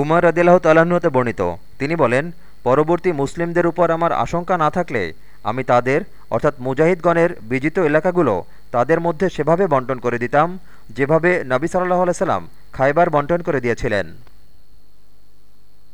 উমর রদিল্লাহ তালাহতে বর্ণিত। তিনি বলেন, পরবর্তী মুসলিমদের উপর আমার আশঙ্কা না থাকলে আমি তাদের, অর্থাৎ মুজাহিদগণের বিজিত এলাকাগুলো তাদের মধ্যে সেভাবে বন্টন করে দিতাম, যেভাবে নবী সাল্লাহ আলাইসাল্লাম খাইবার বন্টন করে দিয়েছিলেন।